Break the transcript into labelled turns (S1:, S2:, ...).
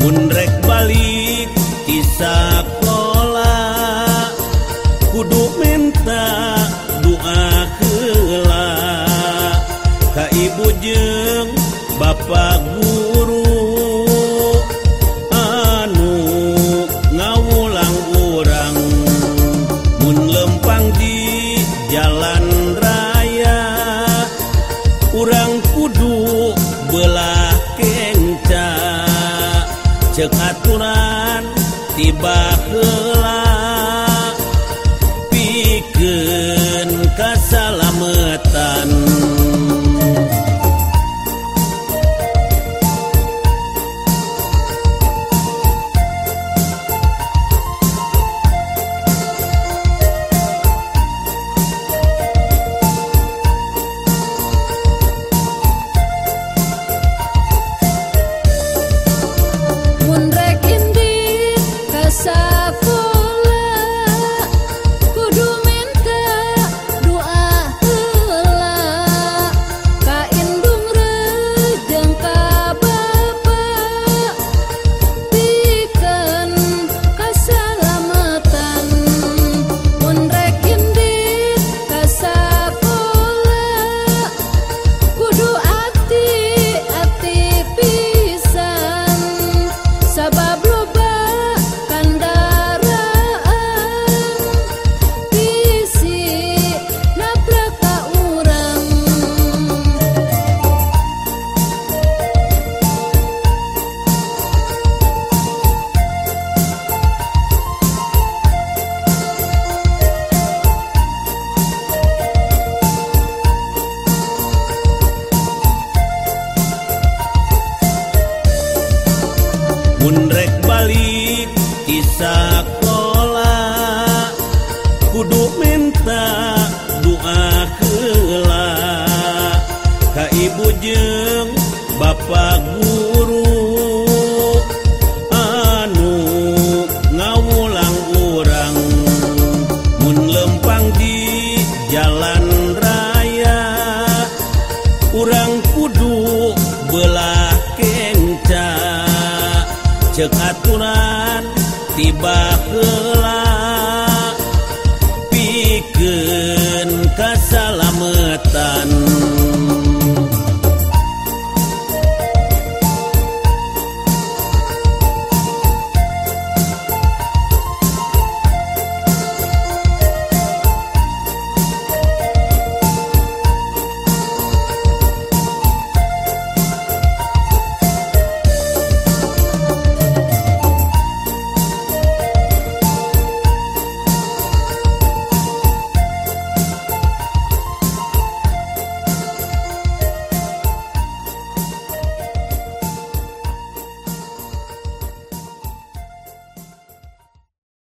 S1: punrek balik kisah pola kudu
S2: minta doa kela ka ibu jeng bapak gua. cekaturan tiba ke
S1: punrek balik kisah pola. Kudu minta doa kela Ka ibu jeng Bapak guru cekaturan tiba ke